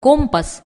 компас.